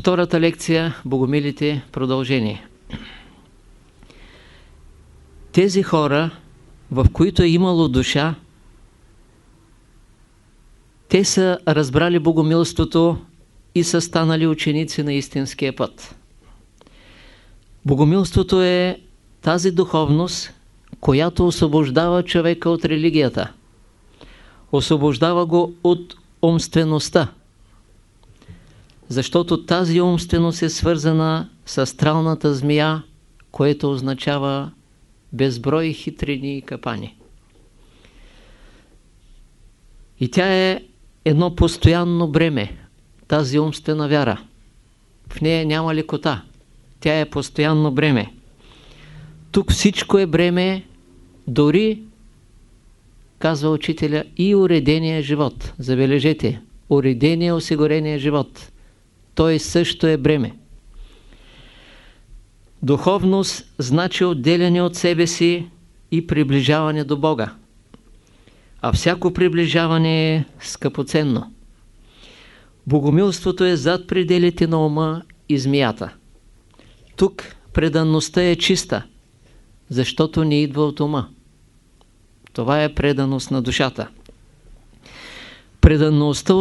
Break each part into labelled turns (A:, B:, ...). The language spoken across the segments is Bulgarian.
A: Втората лекция – Богомилите – продължение. Тези хора, в които е имало душа, те са разбрали богомилството и са станали ученици на истинския път. Богомилството е тази духовност, която освобождава човека от религията. Освобождава го от умствеността. Защото тази умственост е свързана с астралната змия, което означава безброй хитрини и капани. И тя е едно постоянно бреме, тази умствена вяра. В нея няма лекота. Тя е постоянно бреме. Тук всичко е бреме, дори, казва учителя, и уредения живот. Забележете, уредения, осигурения живот. Той също е бреме. Духовност значи отделяне от себе си и приближаване до Бога. А всяко приближаване е скъпоценно. Богомилството е зад пределите на ума и змията. Тук преданността е чиста, защото не идва от ума. Това е преданост на душата. Преданността,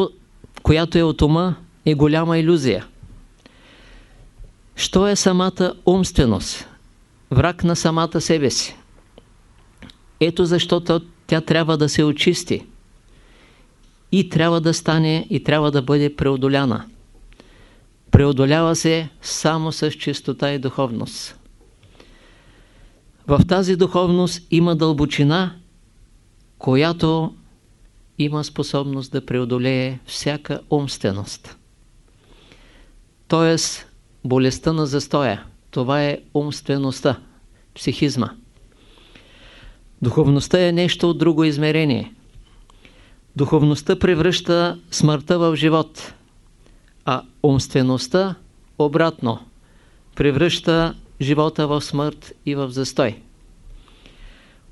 A: която е от ума, е голяма иллюзия. Що е самата умственост? Враг на самата себе си. Ето защото тя трябва да се очисти и трябва да стане и трябва да бъде преодоляна. Преодолява се само с чистота и духовност. В тази духовност има дълбочина, която има способност да преодолее всяка умственост. Тоест, болестта на застоя, това е умствеността, психизма. Духовността е нещо от друго измерение. Духовността превръща смъртта в живот, а умствеността обратно превръща живота в смърт и в застой.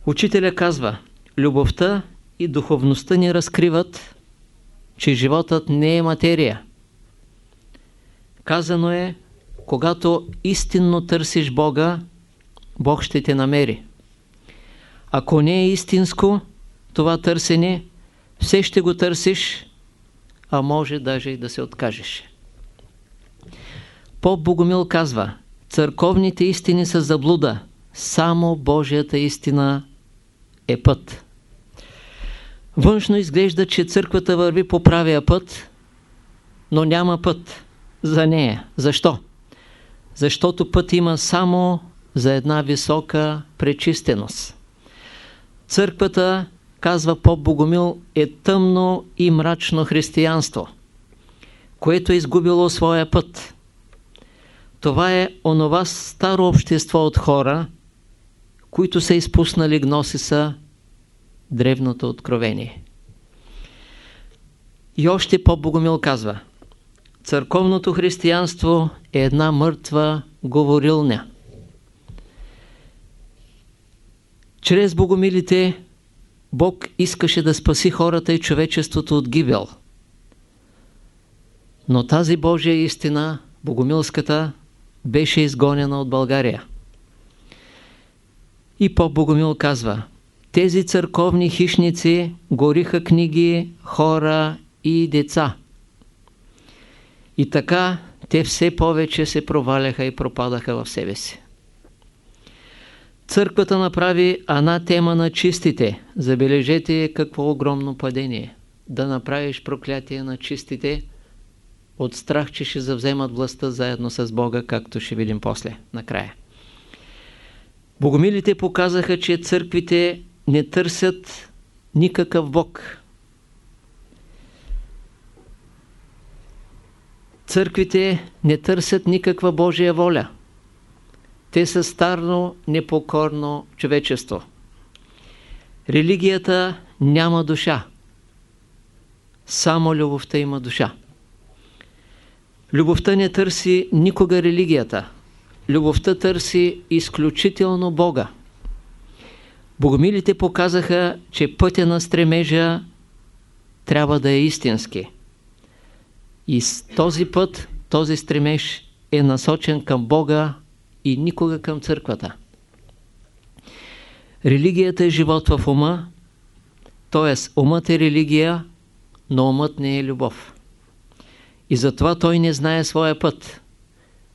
A: Учителя казва, любовта и духовността ни разкриват, че животът не е материя. Казано е, когато истинно търсиш Бога, Бог ще те намери. Ако не е истинско това търсене, все ще го търсиш, а може даже и да се откажеш. Поп Богомил казва, църковните истини са заблуда, само Божията истина е път. Външно изглежда, че църквата върви по правия път, но няма път за нея. Защо? Защото път има само за една висока пречистеност. Църквата, казва поп Богомил, е тъмно и мрачно християнство, което е изгубило своя път. Това е онова старо общество от хора, които са изпуснали гносиса, древното откровение. И още по-богомил казва, църковното християнство е една мъртва говорилня. Чрез богомилите Бог искаше да спаси хората и човечеството от гибел. Но тази Божия истина, богомилската, беше изгонена от България. И по-богомил казва, тези църковни хищници гориха книги, хора и деца. И така те все повече се проваляха и пропадаха в себе си. Църквата направи анатема на чистите. Забележете какво огромно падение. Да направиш проклятие на чистите от страх, че ще завземат властта заедно с Бога, както ще видим после, накрая. Богомилите показаха, че църквите не търсят никакъв Бог. Църквите не търсят никаква Божия воля. Те са старно, непокорно човечество. Религията няма душа. Само любовта има душа. Любовта не търси никога религията. Любовта търси изключително Бога. Богомилите показаха, че пътя на стремежа трябва да е истински. И с този път този стремеж е насочен към Бога и никога към църквата. Религията е живот в ума, т.е. умът е религия, но умът не е любов. И затова той не знае своя път.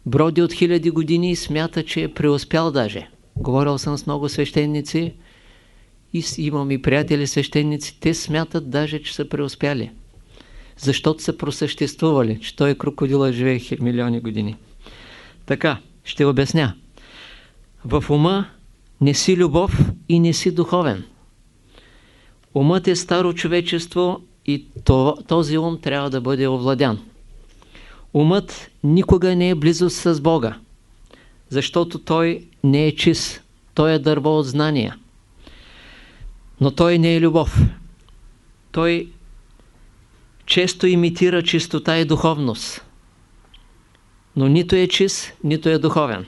A: Броди от хиляди години и смята, че е преуспял даже. Говорил съм с много свещеници и имам и приятели свещеници, те смятат даже, че са преуспяли. Защото са просъществували, че той крокодила живее милиони години. Така, ще обясня. В ума не си любов и не си духовен. Умът е старо човечество и този ум трябва да бъде овладян. Умът никога не е близо с Бога, защото той не е чист, той е дърво от знания. Но той не е любов. Той често имитира чистота и духовност, но нито е чист, нито е духовен.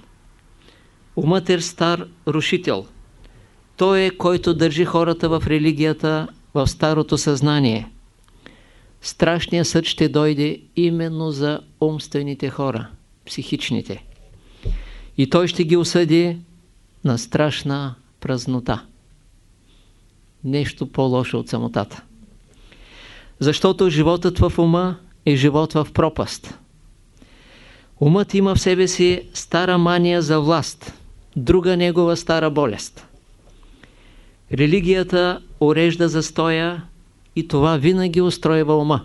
A: Умът е стар рушител. Той е, който държи хората в религията, в старото съзнание. Страшният съд ще дойде именно за умствените хора, психичните. И той ще ги осъди на страшна празнота. Нещо по-лошо от самотата. Защото животът в ума е живот в пропаст. Умът има в себе си стара мания за власт, друга негова стара болест. Религията урежда застоя и това винаги устройва ума.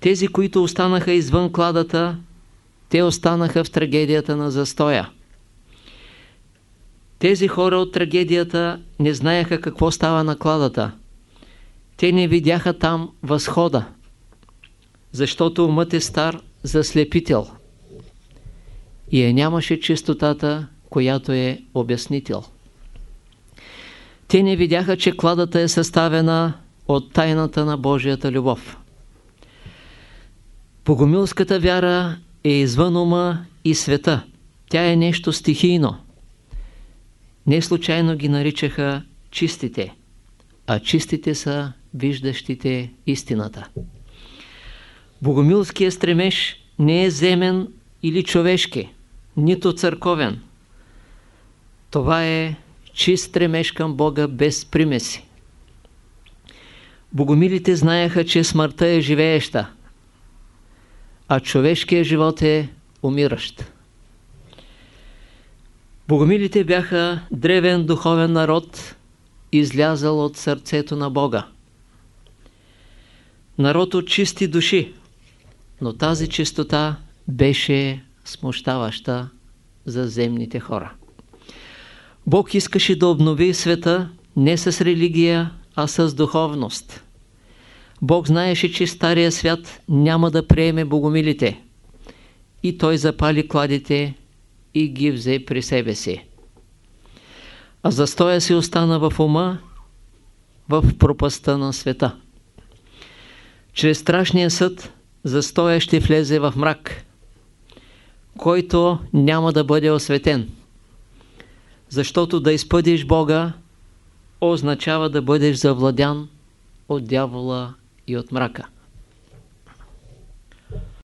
A: Тези, които останаха извън кладата, те останаха в трагедията на застоя. Тези хора от трагедията не знаеха какво става на кладата. Те не видяха там възхода, защото умът е стар заслепител и е нямаше чистотата, която е обяснител. Те не видяха, че кладата е съставена от тайната на Божията любов. Богомилската вяра е извън ума и света. Тя е нещо стихийно. Не случайно ги наричаха чистите, а чистите са виждащите истината. Богомилският стремеж не е земен или човешки, нито църковен. Това е чист стремеж към Бога без примеси. Богомилите знаеха, че смъртта е живееща, а човешкият живот е умиращ. Богомилите бяха древен духовен народ, излязал от сърцето на Бога. Народ от чисти души, но тази чистота беше смущаваща за земните хора. Бог искаше да обнови света не с религия, а с духовност. Бог знаеше, че стария свят няма да приеме богомилите. И той запали кладите и ги взе при себе си. А застоя си остана в ума, в пропаста на света. Чрез страшния съд застоя ще влезе в мрак, който няма да бъде осветен. Защото да изпъдиш Бога означава да бъдеш завладян от дявола и от мрака.